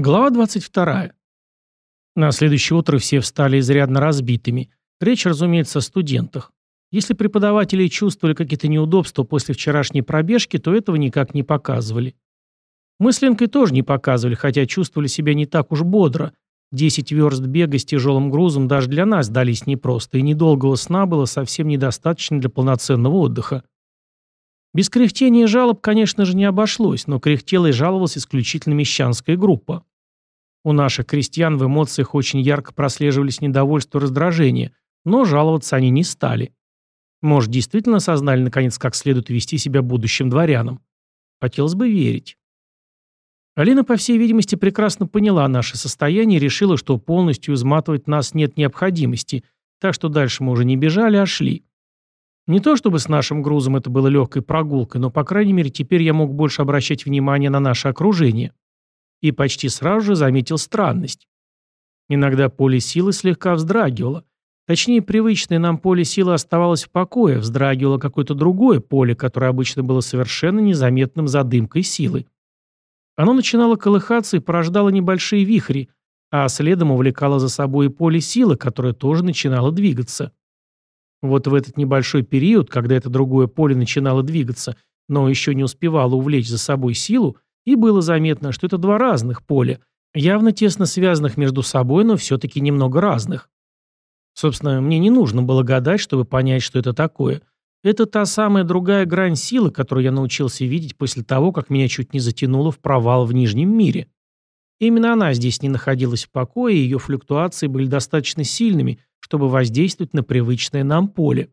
Глава 22. На следующее утро все встали изрядно разбитыми. Речь, разумеется, о студентах. Если преподаватели чувствовали какие-то неудобства после вчерашней пробежки, то этого никак не показывали. Мы с Ленкой тоже не показывали, хотя чувствовали себя не так уж бодро. Десять верст бега с тяжелым грузом даже для нас дались непросто, и недолгого сна было совсем недостаточно для полноценного отдыха. Без кряхтения и жалоб, конечно же, не обошлось, но кряхтела и жаловалась исключительно мещанская группа. У наших крестьян в эмоциях очень ярко прослеживались недовольство и раздражение, но жаловаться они не стали. Может, действительно осознали, наконец, как следует вести себя будущим дворянам. Хотелось бы верить. Алина, по всей видимости, прекрасно поняла наше состояние и решила, что полностью изматывать нас нет необходимости, так что дальше мы уже не бежали, а шли. Не то чтобы с нашим грузом это было легкой прогулкой, но, по крайней мере, теперь я мог больше обращать внимание на наше окружение. И почти сразу же заметил странность. Иногда поле силы слегка вздрагивало. Точнее, привычное нам поле силы оставалось в покое, вздрагивало какое-то другое поле, которое обычно было совершенно незаметным за дымкой силы. Оно начинало колыхаться и порождало небольшие вихри, а следом увлекало за собой и поле силы, которое тоже начинало двигаться. Вот в этот небольшой период, когда это другое поле начинало двигаться, но еще не успевало увлечь за собой силу, и было заметно, что это два разных поля, явно тесно связанных между собой, но все-таки немного разных. Собственно, мне не нужно было гадать, чтобы понять, что это такое. Это та самая другая грань силы, которую я научился видеть после того, как меня чуть не затянуло в провал в Нижнем мире. Именно она здесь не находилась в покое, и ее флюктуации были достаточно сильными, чтобы воздействовать на привычное нам поле.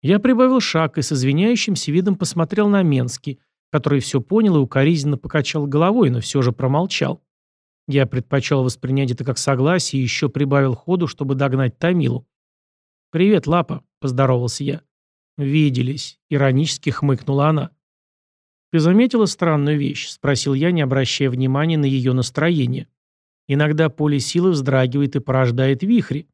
Я прибавил шаг и с извиняющимся видом посмотрел на Менский, который все понял и укоризненно покачал головой, но все же промолчал. Я предпочел воспринять это как согласие и еще прибавил ходу, чтобы догнать Томилу. «Привет, Лапа», — поздоровался я. «Виделись», — иронически хмыкнула она. «Ты заметила странную вещь?» — спросил я, не обращая внимания на ее настроение. «Иногда поле силы вздрагивает и порождает вихри».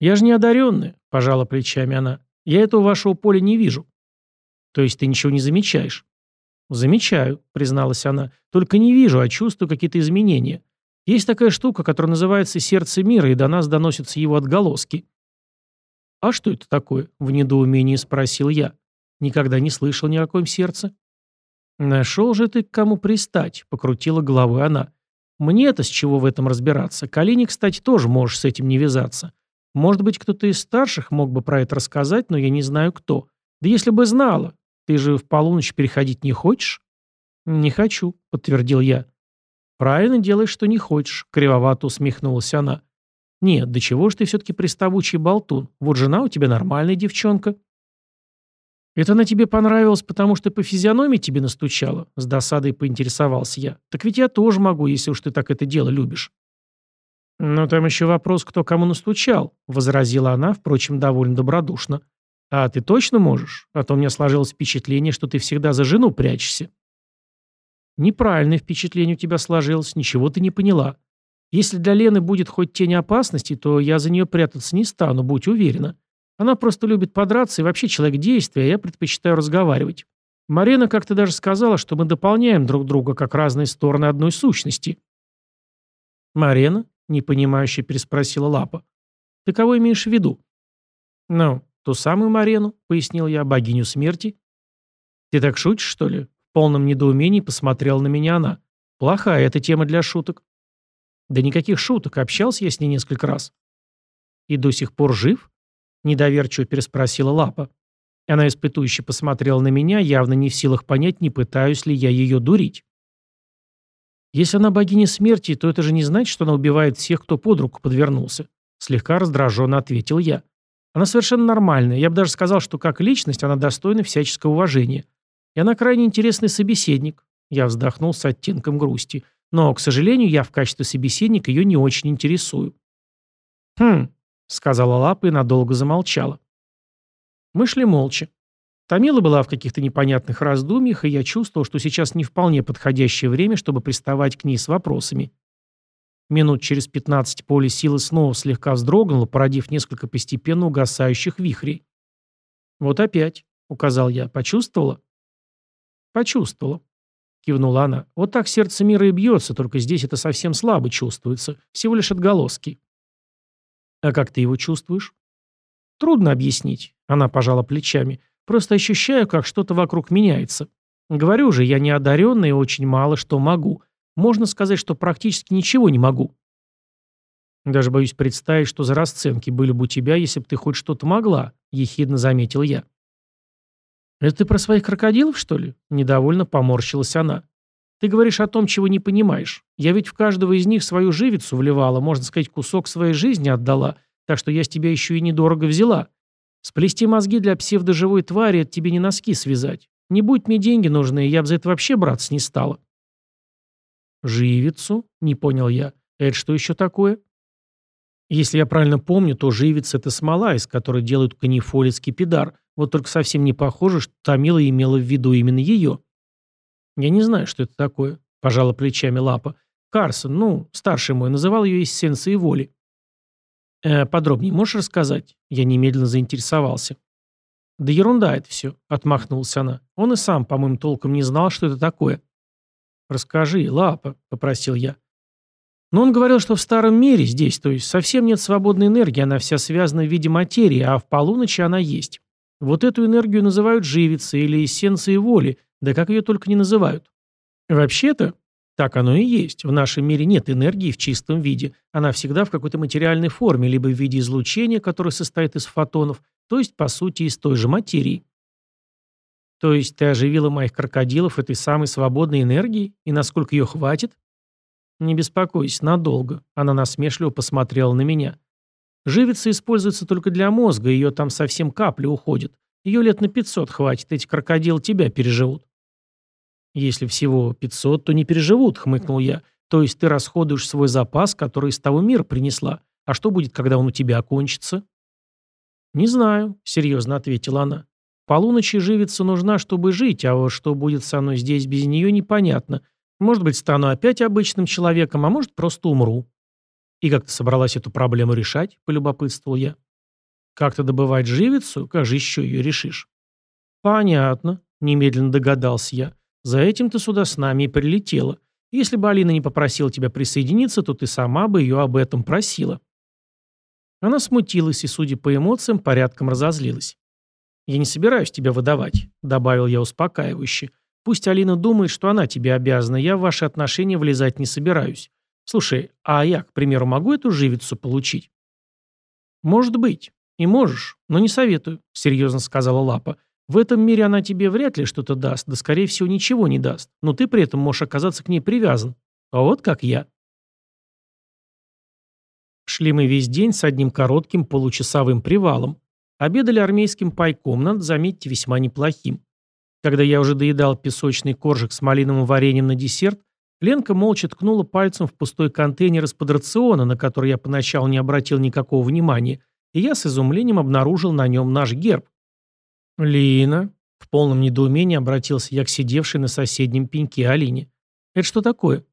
«Я же не одаренная», — пожала плечами она. «Я этого вашего поля не вижу». «То есть ты ничего не замечаешь?» «Замечаю», — призналась она. «Только не вижу, а чувствую какие-то изменения. Есть такая штука, которая называется «сердце мира», и до нас доносятся его отголоски». «А что это такое?» — в недоумении спросил я. «Никогда не слышал ни о каком сердце». «Нашел же ты к кому пристать», — покрутила головой она. «Мне-то с чего в этом разбираться? Калини, кстати, тоже можешь с этим не вязаться. Может быть, кто-то из старших мог бы про это рассказать, но я не знаю кто. Да если бы знала. Ты же в полуночь переходить не хочешь?» «Не хочу», — подтвердил я. «Правильно делаешь, что не хочешь», — кривовато усмехнулась она. «Нет, до чего ж ты все-таки приставучий болтун? Вот жена у тебя нормальная девчонка». «Это она тебе понравилась, потому что по физиономии тебе настучала?» С досадой поинтересовался я. «Так ведь я тоже могу, если уж ты так это дело любишь». «Ну, там еще вопрос, кто кому настучал», — возразила она, впрочем, довольно добродушно. «А ты точно можешь? А то у меня сложилось впечатление, что ты всегда за жену прячешься». «Неправильное впечатление у тебя сложилось, ничего ты не поняла. Если для Лены будет хоть тень опасности, то я за нее прятаться не стану, будь уверена. Она просто любит подраться и вообще человек действия, а я предпочитаю разговаривать. Марина как-то даже сказала, что мы дополняем друг друга как разные стороны одной сущности. «Марина?» — непонимающе переспросила Лапа. «Ты кого имеешь в виду?» «Ну, ту самую Марену», — пояснил я, — «богиню смерти». «Ты так шутишь, что ли?» В полном недоумении посмотрела на меня она. «Плохая эта тема для шуток». «Да никаких шуток, общался я с ней несколько раз». «И до сих пор жив?» Недоверчиво переспросила Лапа. Она испытующе посмотрела на меня, явно не в силах понять, не пытаюсь ли я ее дурить. Если она богиня смерти, то это же не значит, что она убивает всех, кто под руку подвернулся. Слегка раздраженно ответил я. Она совершенно нормальная. Я бы даже сказал, что как личность она достойна всяческого уважения. И она крайне интересный собеседник. Я вздохнул с оттенком грусти. Но, к сожалению, я в качестве собеседника ее не очень интересую. Хм, — сказала Лапа и надолго замолчала. Мы шли молча. Томила была в каких-то непонятных раздумьях, и я чувствовал, что сейчас не вполне подходящее время, чтобы приставать к ней с вопросами. Минут через пятнадцать поле силы снова слегка вздрогнуло, породив несколько постепенно угасающих вихрей. «Вот опять», — указал я, — «почувствовала?» «Почувствовала». кивнула она. «Вот так сердце мира и бьется, только здесь это совсем слабо чувствуется. Всего лишь отголоски». «А как ты его чувствуешь?» «Трудно объяснить», — она пожала плечами. «Просто ощущаю, как что-то вокруг меняется. Говорю же, я не одаренный и очень мало что могу. Можно сказать, что практически ничего не могу». «Даже боюсь представить, что за расценки были бы у тебя, если бы ты хоть что-то могла», — ехидно заметил я. «Это ты про своих крокодилов, что ли?» – недовольно поморщилась она. «Ты говоришь о том, чего не понимаешь. Я ведь в каждого из них свою живицу вливала, можно сказать, кусок своей жизни отдала, так что я с тебя еще и недорого взяла. Сплести мозги для псевдоживой твари – это тебе не носки связать. Не будь мне деньги нужны, я бы за это вообще браться не стала». «Живицу?» – не понял я. «Это что еще такое?» Если я правильно помню, то живица – это смола, из которой делают канифолец кипидар – вот только совсем не похоже, что Тамила имела в виду именно ее. «Я не знаю, что это такое», – пожала плечами Лапа. «Карсон, ну, старший мой, называл ее эссенцией воли». «Э, «Подробнее можешь рассказать?» Я немедленно заинтересовался. «Да ерунда это все», — отмахнулась она. «Он и сам, по-моему, толком не знал, что это такое». «Расскажи, Лапа», — попросил я. Но он говорил, что в старом мире здесь, то есть совсем нет свободной энергии, она вся связана в виде материи, а в полуночи она есть. Вот эту энергию называют живицей или эссенцией воли, да как ее только не называют. Вообще-то, так оно и есть. В нашем мире нет энергии в чистом виде. Она всегда в какой-то материальной форме, либо в виде излучения, которое состоит из фотонов, то есть, по сути, из той же материи. То есть ты оживила моих крокодилов этой самой свободной энергией? И насколько ее хватит? Не беспокойся, надолго. Она насмешливо посмотрела на меня. Живица используется только для мозга, ее там совсем капли уходит. Ее лет на 500 хватит, эти крокодилы тебя переживут. Если всего 500, то не переживут, хмыкнул я. То есть ты расходуешь свой запас, который из того мира принесла. А что будет, когда он у тебя окончится? Не знаю, серьезно ответила она. Полуночи живица нужна, чтобы жить, а вот что будет со мной здесь без нее, непонятно. Может быть, стану опять обычным человеком, а может, просто умру. «И как ты собралась эту проблему решать?» – полюбопытствовал я. «Как-то добывать живицу? Как же еще ее решишь?» «Понятно», – немедленно догадался я. «За этим ты сюда с нами и прилетела. Если бы Алина не попросила тебя присоединиться, то ты сама бы ее об этом просила». Она смутилась и, судя по эмоциям, порядком разозлилась. «Я не собираюсь тебя выдавать», — добавил я успокаивающе. «Пусть Алина думает, что она тебе обязана, я в ваши отношения влезать не собираюсь. Слушай, а я, к примеру, могу эту живицу получить? Может быть. И можешь, но не советую, серьезно сказала Лапа. В этом мире она тебе вряд ли что-то даст, да скорее всего ничего не даст, но ты при этом можешь оказаться к ней привязан. А вот как я. Шли мы весь день с одним коротким получасовым привалом. Обедали армейским пайком, надо заметить, весьма неплохим. Когда я уже доедал песочный коржик с малиновым вареньем на десерт, Ленка молча ткнула пальцем в пустой контейнер из-под рациона, на который я поначалу не обратил никакого внимания, и я с изумлением обнаружил на нем наш герб. «Лина», — в полном недоумении обратился я к сидевшей на соседнем пеньке Алине. «Это что такое?»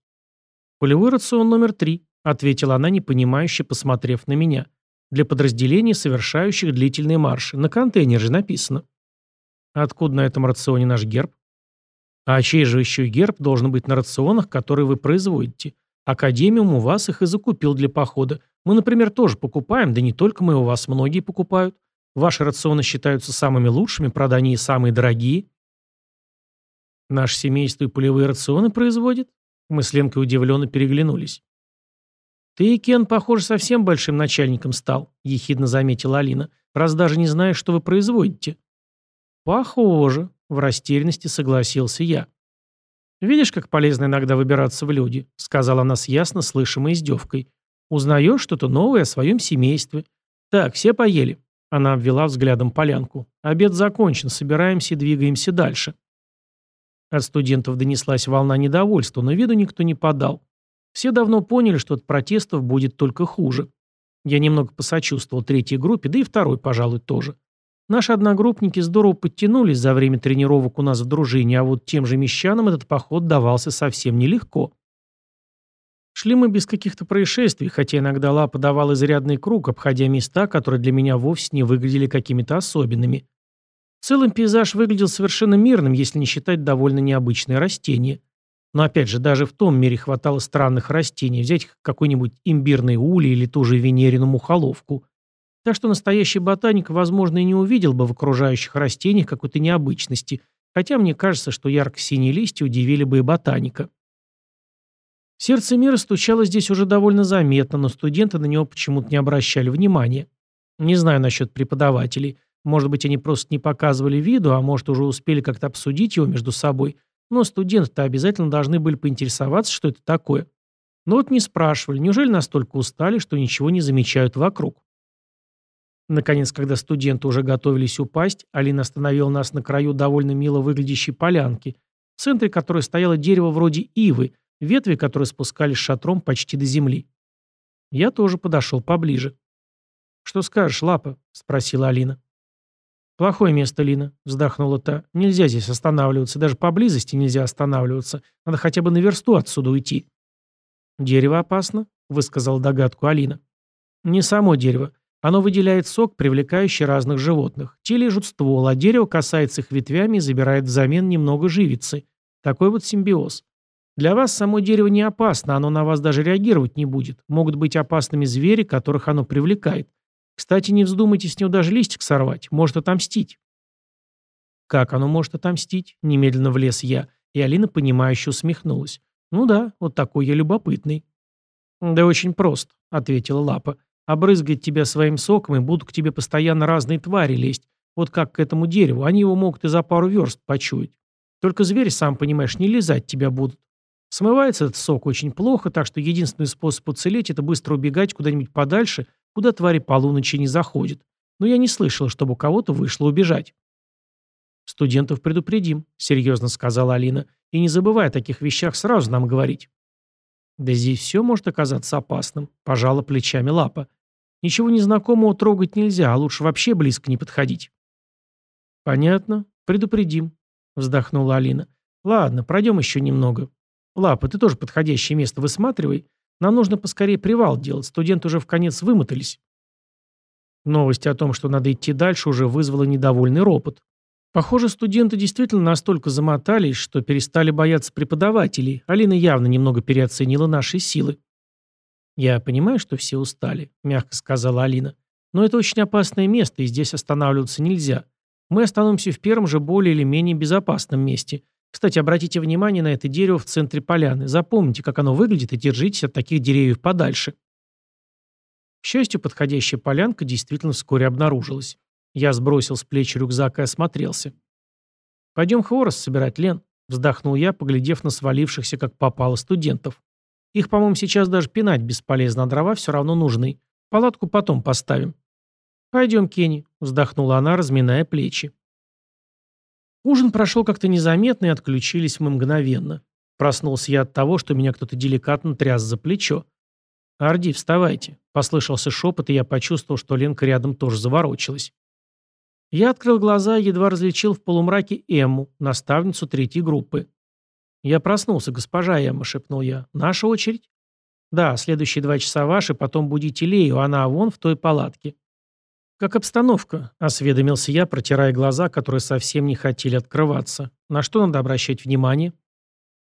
«Полевой рацион номер три», — ответила она, непонимающе посмотрев на меня. «Для подразделений, совершающих длительные марши. На контейнере же написано». «Откуда на этом рационе наш герб?» А чей же еще герб должен быть на рационах, которые вы производите? Академиум у вас их и закупил для похода. Мы, например, тоже покупаем, да не только мы, у вас многие покупают. Ваши рационы считаются самыми лучшими, правда, и самые дорогие. Наше семейство и полевые рационы производит? Мы с Ленкой удивленно переглянулись. «Ты, Кен, похоже, совсем большим начальником стал», — ехидно заметила Алина, «раз даже не знаешь, что вы производите». «Похоже», в растерянности согласился я. «Видишь, как полезно иногда выбираться в люди», — сказала она с ясно слышимой издевкой. «Узнаешь что-то новое о своем семействе. Так, все поели». Она обвела взглядом полянку. «Обед закончен, собираемся и двигаемся дальше». От студентов донеслась волна недовольства, но виду никто не подал. Все давно поняли, что от протестов будет только хуже. Я немного посочувствовал третьей группе, да и второй, пожалуй, тоже. Наши одногруппники здорово подтянулись за время тренировок у нас в дружине, а вот тем же мещанам этот поход давался совсем нелегко. Шли мы без каких-то происшествий, хотя иногда Лапа давал изрядный круг, обходя места, которые для меня вовсе не выглядели какими-то особенными. В целом пейзаж выглядел совершенно мирным, если не считать довольно необычные растения. Но опять же, даже в том мире хватало странных растений. Взять какой-нибудь имбирный улей или ту же венерину мухоловку. Так что настоящий ботаник, возможно, и не увидел бы в окружающих растениях какой-то необычности, хотя мне кажется, что ярко-синие листья удивили бы и ботаника. Сердце мира стучало здесь уже довольно заметно, но студенты на него почему-то не обращали внимания. Не знаю насчет преподавателей. Может быть, они просто не показывали виду, а может, уже успели как-то обсудить его между собой. Но студенты-то обязательно должны были поинтересоваться, что это такое. Но вот не спрашивали, неужели настолько устали, что ничего не замечают вокруг. Наконец, когда студенты уже готовились упасть, Алина остановила нас на краю довольно мило выглядящей полянки, в центре которой стояло дерево вроде ивы, ветви которые спускались шатром почти до земли. Я тоже подошел поближе. «Что скажешь, Лапа?» – спросила Алина. «Плохое место, Лина», – вздохнула та. «Нельзя здесь останавливаться, даже поблизости нельзя останавливаться. Надо хотя бы на версту отсюда уйти». «Дерево опасно», – высказала догадку Алина. «Не само дерево. Оно выделяет сок, привлекающий разных животных. Те лежат ствол, а дерево касается их ветвями и забирает взамен немного живицы. Такой вот симбиоз. Для вас само дерево не опасно, оно на вас даже реагировать не будет. Могут быть опасными звери, которых оно привлекает. Кстати, не вздумайте с него даже листик сорвать, может отомстить. Как оно может отомстить? Немедленно влез я, и Алина, понимающе усмехнулась. Ну да, вот такой я любопытный. Да очень просто, ответила Лапа. Обрызгать тебя своим соком, и будут к тебе постоянно разные твари лезть. Вот как к этому дереву. Они его могут и за пару верст почуять. Только звери, сам понимаешь, не лизать тебя будут. Смывается этот сок очень плохо, так что единственный способ уцелеть – это быстро убегать куда-нибудь подальше куда твари полуночи не заходят. Но я не слышал, чтобы у кого-то вышло убежать. «Студентов предупредим», — серьезно сказала Алина. «И не забывай о таких вещах сразу нам говорить». «Да здесь все может оказаться опасным», — пожала плечами Лапа. «Ничего незнакомого трогать нельзя, а лучше вообще близко не подходить». «Понятно. Предупредим», — вздохнула Алина. «Ладно, пройдем еще немного. Лапа, ты тоже подходящее место высматривай. Нам нужно поскорее привал делать, студенты уже в конец вымотались. Новость о том, что надо идти дальше, уже вызвала недовольный ропот. Похоже, студенты действительно настолько замотались, что перестали бояться преподавателей. Алина явно немного переоценила наши силы. «Я понимаю, что все устали», — мягко сказала Алина. «Но это очень опасное место, и здесь останавливаться нельзя. Мы остановимся в первом же более или менее безопасном месте. Кстати, обратите внимание на это дерево в центре поляны. Запомните, как оно выглядит, и держитесь от таких деревьев подальше. К счастью, подходящая полянка действительно вскоре обнаружилась. Я сбросил с плеч рюкзак и осмотрелся. «Пойдем хворост собирать, Лен», — вздохнул я, поглядев на свалившихся, как попало, студентов. «Их, по-моему, сейчас даже пинать бесполезно, а дрова все равно нужны. Палатку потом поставим». «Пойдем, Кенни», — вздохнула она, разминая плечи. Ужин прошел как-то незаметно и отключились мы мгновенно. Проснулся я от того, что меня кто-то деликатно тряс за плечо. «Арди, вставайте!» – послышался шепот, и я почувствовал, что Ленка рядом тоже заворочилась. Я открыл глаза и едва различил в полумраке Эмму, наставницу третьей группы. «Я проснулся, госпожа Эмма», – шепнул я. «Наша очередь?» «Да, следующие два часа ваши, потом будите Лею, она вон в той палатке». «Как обстановка?» – осведомился я, протирая глаза, которые совсем не хотели открываться. «На что надо обращать внимание?»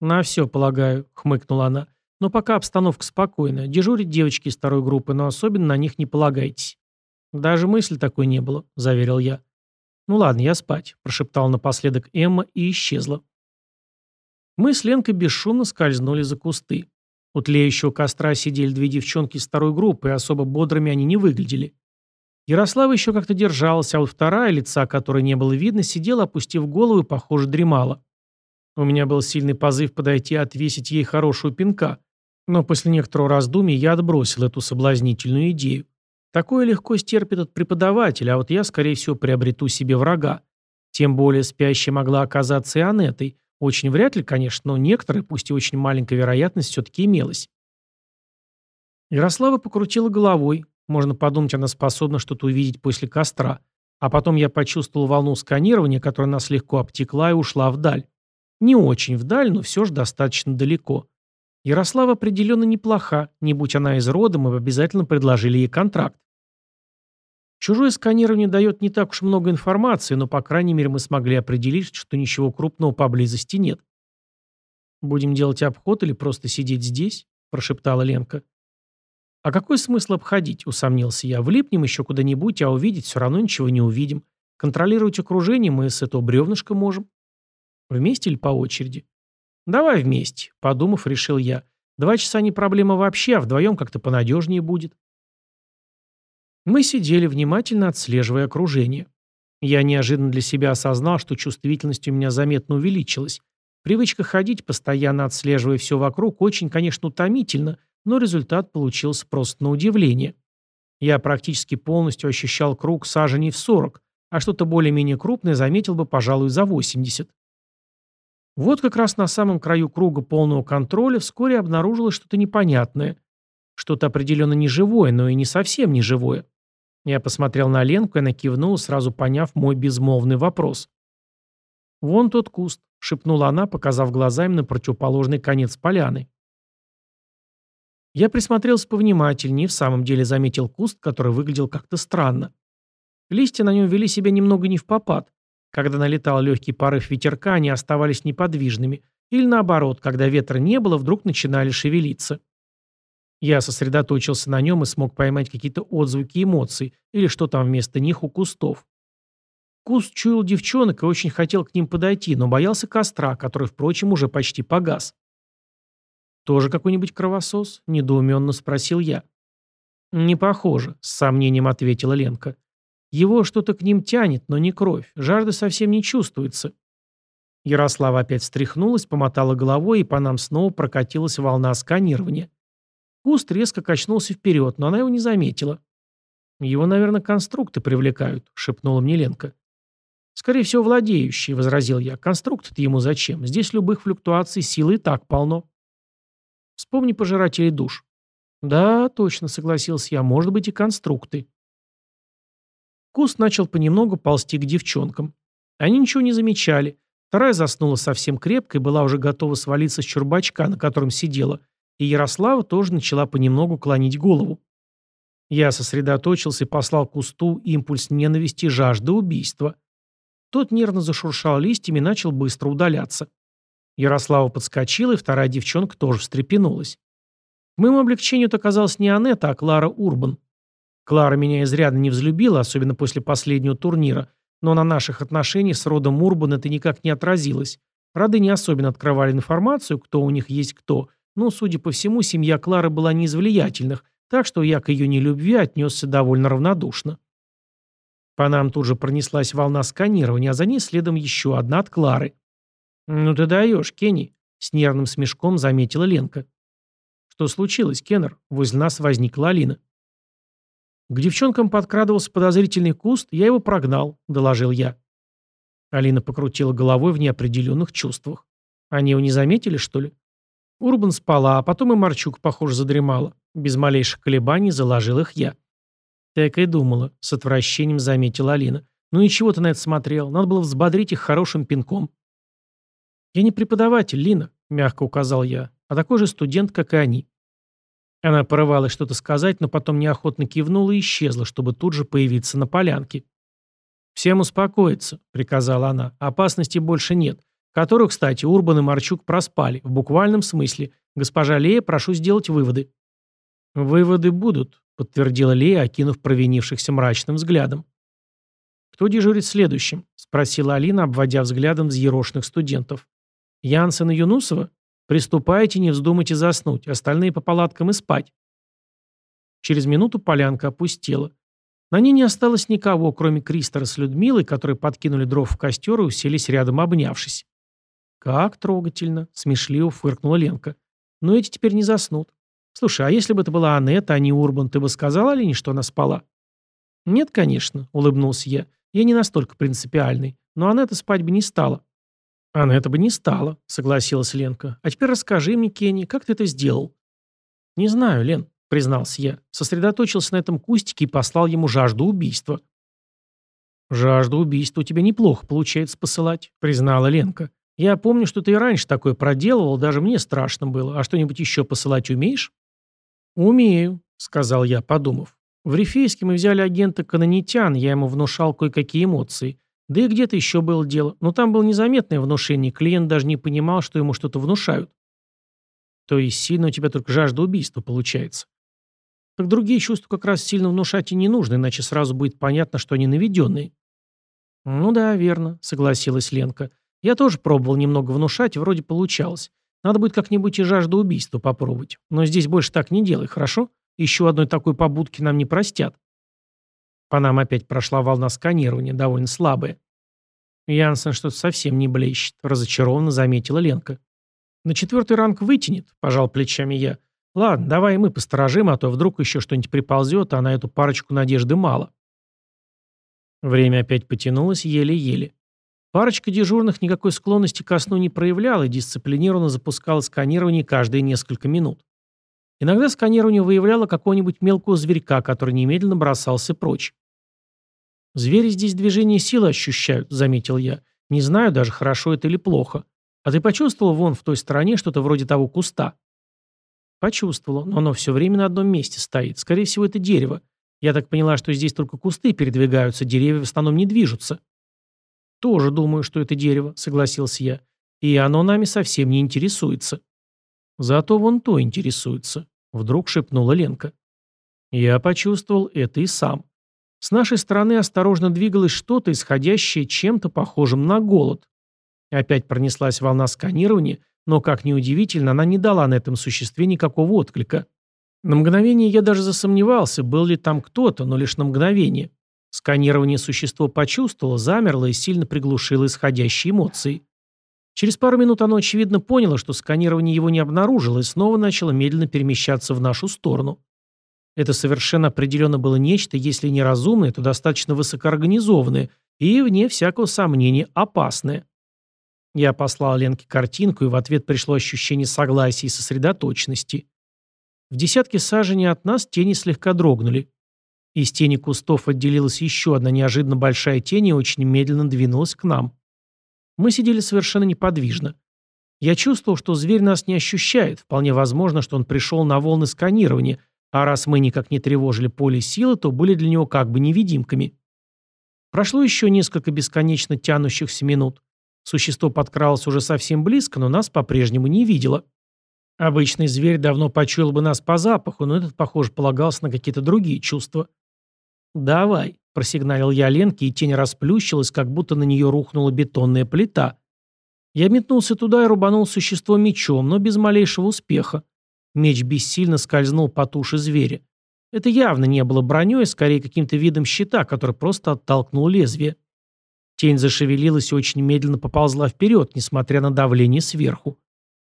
«На все, полагаю», – хмыкнула она. «Но пока обстановка спокойная. Дежурят девочки из второй группы, но особенно на них не полагайтесь». «Даже мысли такой не было», – заверил я. «Ну ладно, я спать», – прошептал напоследок Эмма и исчезла. Мы с Ленкой бесшумно скользнули за кусты. У тлеющего костра сидели две девчонки из второй группы, и особо бодрыми они не выглядели. Ярослава еще как-то держалась, а вот вторая, лица которой не было видно, сидела, опустив голову и, похоже, дремала. У меня был сильный позыв подойти и отвесить ей хорошую пинка, но после некоторого раздумья я отбросил эту соблазнительную идею. Такое легко стерпит от преподавателя, а вот я, скорее всего, приобрету себе врага. Тем более спящая могла оказаться и Анетой. Очень вряд ли, конечно, но некоторая, пусть и очень маленькая вероятность, все-таки имелась. Ярослава покрутила головой, можно подумать, она способна что-то увидеть после костра. А потом я почувствовал волну сканирования, которая нас легко обтекла и ушла вдаль. Не очень вдаль, но все же достаточно далеко. Ярослава определенно неплоха, не будь она из рода, мы бы обязательно предложили ей контракт. Чужое сканирование дает не так уж много информации, но, по крайней мере, мы смогли определить, что ничего крупного поблизости нет. «Будем делать обход или просто сидеть здесь?» – прошептала Ленка. «А какой смысл обходить?» – усомнился я. «Влипнем еще куда-нибудь, а увидеть все равно ничего не увидим. Контролировать окружение мы с этого бревнышка можем». «Вместе или по очереди?» «Давай вместе», – подумав, решил я. «Два часа не проблема вообще, а вдвоем как-то понадежнее будет». Мы сидели, внимательно отслеживая окружение. Я неожиданно для себя осознал, что чувствительность у меня заметно увеличилась. Привычка ходить, постоянно отслеживая все вокруг, очень, конечно, утомительно, но результат получился просто на удивление. Я практически полностью ощущал круг саженей в 40, а что-то более-менее крупное заметил бы, пожалуй, за 80. Вот как раз на самом краю круга полного контроля вскоре обнаружилось что-то непонятное. Что-то определенно неживое, но и не совсем неживое. Я посмотрел на Ленку, и она кивнула, сразу поняв мой безмолвный вопрос. «Вон тот куст», — шепнула она, показав глазами на противоположный конец поляны. Я присмотрелся повнимательнее и в самом деле заметил куст, который выглядел как-то странно. Листья на нем вели себя немного не в попад. Когда налетал легкий порыв ветерка, они оставались неподвижными, или наоборот, когда ветра не было, вдруг начинали шевелиться. Я сосредоточился на нем и смог поймать какие-то отзвуки эмоций, или что там вместо них у кустов. Куст чуял девчонок и очень хотел к ним подойти, но боялся костра, который, впрочем, уже почти погас. «Тоже какой-нибудь кровосос?» – недоуменно спросил я. «Не похоже», – с сомнением ответила Ленка. «Его что-то к ним тянет, но не кровь. Жажда совсем не чувствуется». Ярослава опять встряхнулась, помотала головой, и по нам снова прокатилась волна сканирования. Куст резко качнулся вперед, но она его не заметила. «Его, наверное, конструкты привлекают», — шепнула мне Ленка. «Скорее всего, владеющие», — возразил я. «Конструкты-то ему зачем? Здесь любых флюктуаций силы и так полно». «Вспомни пожирателей душ». «Да, точно», — согласился я. «Может быть, и конструкты». Куст начал понемногу ползти к девчонкам. Они ничего не замечали. Вторая заснула совсем крепко и была уже готова свалиться с чурбачка, на котором сидела, и Ярослава тоже начала понемногу клонить голову. Я сосредоточился и послал кусту импульс ненависти и жажды убийства. Тот нервно зашуршал листьями и начал быстро удаляться. Ярослава подскочила, и вторая девчонка тоже встрепенулась. К моему облегчению это оказалась не Анетта, а Клара Урбан. Клара меня изрядно не взлюбила, особенно после последнего турнира, но на наших отношениях с родом Урбан это никак не отразилось. Роды не особенно открывали информацию, кто у них есть кто – но, судя по всему, семья Клары была не из влиятельных, так что я к ее нелюбви отнесся довольно равнодушно. По нам тут же пронеслась волна сканирования, а за ней следом еще одна от Клары. «Ну ты даешь, Кенни», — с нервным смешком заметила Ленка. «Что случилось, Кеннер?» Возле нас возникла Алина. К девчонкам подкрадывался подозрительный куст, я его прогнал, доложил я. Алина покрутила головой в неопределенных чувствах. Они его не заметили, что ли? Урбан спала, а потом и Марчук, похоже, задремала. Без малейших колебаний заложил их я. Так и думала, с отвращением заметила Алина. Ну и чего ты на это смотрел? Надо было взбодрить их хорошим пинком. Я не преподаватель, Лина, мягко указал я, а такой же студент, как и они. Она порывалась что-то сказать, но потом неохотно кивнула и исчезла, чтобы тут же появиться на полянке. «Всем успокоиться», — приказала она. «Опасности больше нет. Которую, кстати, Урбан и Марчук проспали, в буквальном смысле. Госпожа Лея, прошу сделать выводы. «Выводы будут», — подтвердила Лея, окинув провинившихся мрачным взглядом. «Кто дежурит следующим?» — спросила Алина, обводя взглядом взъерошенных студентов. «Янсен и Юнусова? Приступайте, не вздумайте заснуть, остальные по палаткам и спать». Через минуту полянка опустела. На ней не осталось никого, кроме Кристора с Людмилой, которые подкинули дров в костер и уселись рядом, обнявшись. «Как трогательно!» — смешливо фыркнула Ленка. «Но эти теперь не заснут. Слушай, а если бы это была Анетта, а не Урбан, ты бы сказала Алине, что она спала?» «Нет, конечно», — улыбнулся я. «Я не настолько принципиальный. Но Анетта спать бы не стала». «Анетта бы не стала», — согласилась Ленка. «А теперь расскажи мне, Кенни, как ты это сделал?» «Не знаю, Лен», — признался я. Сосредоточился на этом кустике и послал ему жажду убийства. «Жажду убийства у тебя неплохо получается посылать», — признала Ленка. Я помню, что ты и раньше такое проделывал, даже мне страшно было. А что-нибудь еще посылать умеешь? Умею, сказал я, подумав. В Рифейске мы взяли агента канонитян, я ему внушал кое-какие эмоции. Да и где-то еще было дело. Но там было незаметное внушение, клиент даже не понимал, что ему что-то внушают. То есть сильно у тебя только жажда убийства получается. Так другие чувства как раз сильно внушать и не нужно, иначе сразу будет понятно, что они наведенные. Ну да, верно, согласилась Ленка. Я тоже пробовал немного внушать, вроде получалось. Надо будет как-нибудь и жажду убийства попробовать. Но здесь больше так не делай, хорошо? Еще одной такой побудки нам не простят. По нам опять прошла волна сканирования, довольно слабая. Янсен что-то совсем не блещет, разочарованно заметила Ленка. На четвертый ранг вытянет, пожал плечами я. Ладно, давай мы посторожим, а то вдруг еще что-нибудь приползет, а на эту парочку надежды мало. Время опять потянулось еле-еле. Парочка дежурных никакой склонности ко сну не проявляла и дисциплинированно запускала сканирование каждые несколько минут. Иногда сканирование выявляло какого-нибудь мелкого зверька, который немедленно бросался прочь. «Звери здесь движение силы ощущают», — заметил я. «Не знаю даже, хорошо это или плохо. А ты почувствовал вон в той стороне что-то вроде того куста?» «Почувствовала, но оно все время на одном месте стоит. Скорее всего, это дерево. Я так поняла, что здесь только кусты передвигаются, деревья в основном не движутся». «Тоже думаю, что это дерево», — согласился я. «И оно нами совсем не интересуется». «Зато вон то интересуется», — вдруг шепнула Ленка. Я почувствовал это и сам. С нашей стороны осторожно двигалось что-то, исходящее чем-то похожим на голод. Опять пронеслась волна сканирования, но, как ни удивительно, она не дала на этом существе никакого отклика. На мгновение я даже засомневался, был ли там кто-то, но лишь на мгновение. Сканирование существо почувствовало, замерло и сильно приглушило исходящие эмоции. Через пару минут оно, очевидно, поняло, что сканирование его не обнаружило и снова начало медленно перемещаться в нашу сторону. Это совершенно определенно было нечто, если не разумное, то достаточно высокоорганизованное и, вне всякого сомнения, опасное. Я послал Ленке картинку, и в ответ пришло ощущение согласия и сосредоточенности. В десятке саженей от нас тени слегка дрогнули. Из тени кустов отделилась еще одна неожиданно большая тень и очень медленно двинулась к нам. Мы сидели совершенно неподвижно. Я чувствовал, что зверь нас не ощущает. Вполне возможно, что он пришел на волны сканирования, а раз мы никак не тревожили поле силы, то были для него как бы невидимками. Прошло еще несколько бесконечно тянущихся минут. Существо подкралось уже совсем близко, но нас по-прежнему не видело. Обычный зверь давно почуял бы нас по запаху, но этот, похоже, полагался на какие-то другие чувства. «Давай», — просигналил я Ленке, и тень расплющилась, как будто на нее рухнула бетонная плита. Я метнулся туда и рубанул существо мечом, но без малейшего успеха. Меч бессильно скользнул по туше зверя. Это явно не было броней, а скорее каким-то видом щита, который просто оттолкнул лезвие. Тень зашевелилась и очень медленно поползла вперед, несмотря на давление сверху.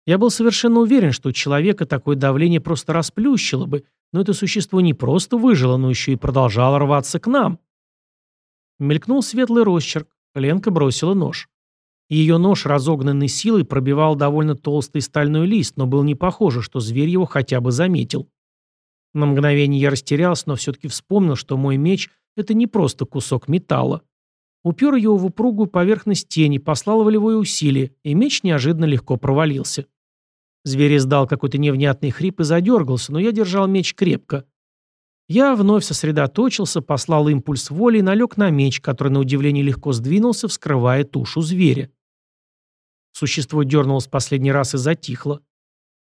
Я был совершенно уверен, что у человека такое давление просто расплющило бы, но это существо не просто выжило, но еще и продолжало рваться к нам. Мелькнул светлый росчерк. Ленка бросила нож. Ее нож, разогнанный силой, пробивал довольно толстый стальной лист, но было не похоже, что зверь его хотя бы заметил. На мгновение я растерялся, но все-таки вспомнил, что мой меч — это не просто кусок металла. Упер его в упругую поверхность тени, послал волевое усилие, и меч неожиданно легко провалился. Зверь издал какой-то невнятный хрип и задергался, но я держал меч крепко. Я вновь сосредоточился, послал импульс воли и налег на меч, который на удивление легко сдвинулся, вскрывая тушу зверя. Существо дернулось последний раз и затихло.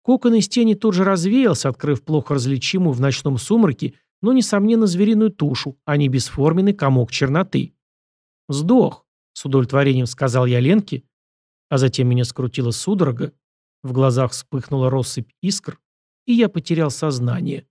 Кокон из тени тут же развеялся, открыв плохо различимую в ночном сумраке, но, несомненно, звериную тушу, а не бесформенный комок черноты. «Сдох», — с удовлетворением сказал я Ленке, а затем меня скрутила судорога, в глазах вспыхнула россыпь искр, и я потерял сознание.